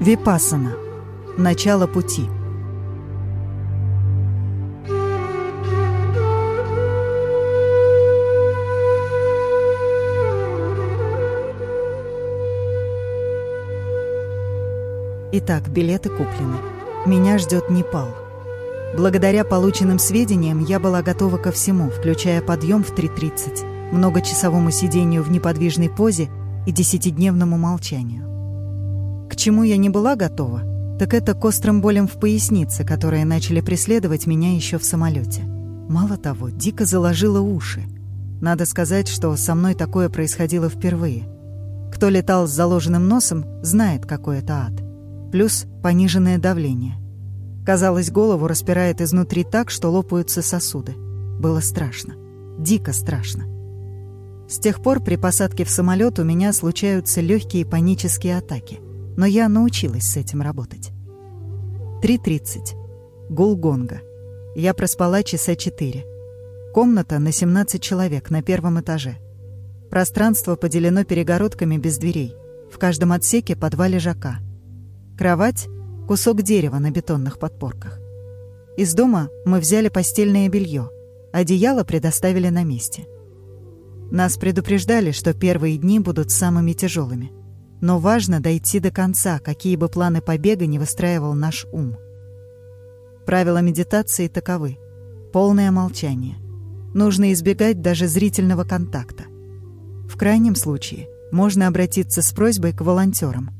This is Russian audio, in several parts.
Випассана. Начало пути. Итак, билеты куплены. Меня ждет Непал. Благодаря полученным сведениям я была готова ко всему, включая подъем в 3.30, многочасовому сидению в неподвижной позе и десятидневному молчанию. Чему я не была готова, так это к острым болям в пояснице, которые начали преследовать меня еще в самолете. Мало того, дико заложило уши. Надо сказать, что со мной такое происходило впервые. Кто летал с заложенным носом, знает, какой это ад. Плюс пониженное давление. Казалось, голову распирает изнутри так, что лопаются сосуды. Было страшно. Дико страшно. С тех пор при посадке в самолет у меня случаются легкие панические атаки. Но я научилась с этим работать. 3.30. Гул гонга. Я проспала часа 4. Комната на 17 человек на первом этаже. Пространство поделено перегородками без дверей. В каждом отсеке по два лежака. Кровать — кусок дерева на бетонных подпорках. Из дома мы взяли постельное белье. Одеяло предоставили на месте. Нас предупреждали, что первые дни будут самыми тяжелыми. Но важно дойти до конца, какие бы планы побега не выстраивал наш ум. Правила медитации таковы. Полное молчание. Нужно избегать даже зрительного контакта. В крайнем случае можно обратиться с просьбой к волонтерам.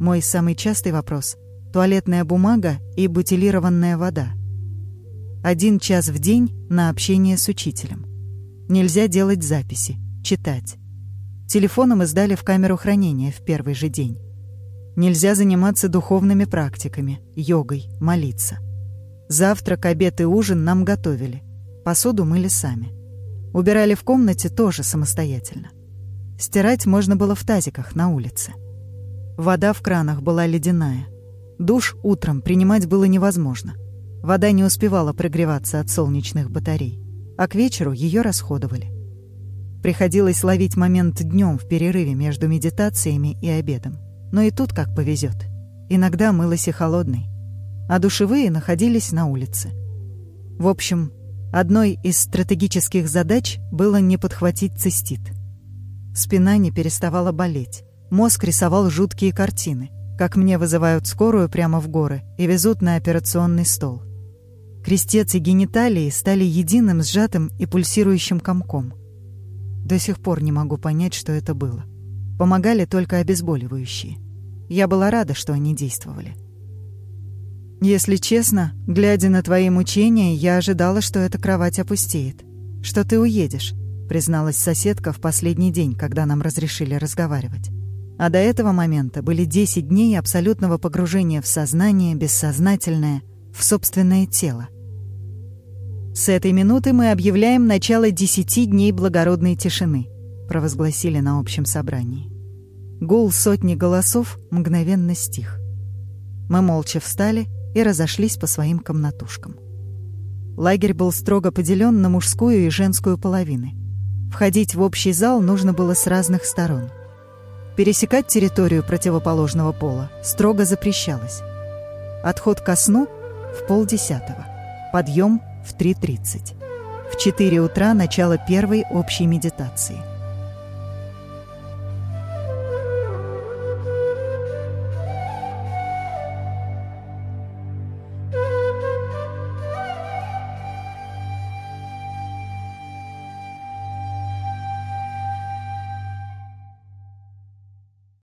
Мой самый частый вопрос — туалетная бумага и бутилированная вода. Один час в день на общение с учителем. Нельзя делать записи, читать. Телефоном издали в камеру хранения в первый же день. Нельзя заниматься духовными практиками, йогой, молиться. Завтрак, обед и ужин нам готовили. Посуду мыли сами. Убирали в комнате тоже самостоятельно. Стирать можно было в тазиках на улице. Вода в кранах была ледяная. Душ утром принимать было невозможно. Вода не успевала прогреваться от солнечных батарей а к вечеру ее расходовали. Приходилось ловить момент днем в перерыве между медитациями и обедом. Но и тут как повезет. Иногда мылась и холодной. А душевые находились на улице. В общем, одной из стратегических задач было не подхватить цистит. Спина не переставала болеть. Мозг рисовал жуткие картины, как мне вызывают скорую прямо в горы и везут на операционный стол. Крестец и гениталии стали единым, сжатым и пульсирующим комком. До сих пор не могу понять, что это было. Помогали только обезболивающие. Я была рада, что они действовали. Если честно, глядя на твои мучения, я ожидала, что эта кровать опустеет. Что ты уедешь, призналась соседка в последний день, когда нам разрешили разговаривать. А до этого момента были 10 дней абсолютного погружения в сознание, бессознательное, в собственное тело. «С этой минуты мы объявляем начало десяти дней благородной тишины», провозгласили на общем собрании. Гул сотни голосов мгновенно стих. Мы молча встали и разошлись по своим комнатушкам. Лагерь был строго поделен на мужскую и женскую половины. Входить в общий зал нужно было с разных сторон. Пересекать территорию противоположного пола строго запрещалось. Отход ко сну в полдесятого. Подъем в 3.30. В 4 утра начало первой общей медитации.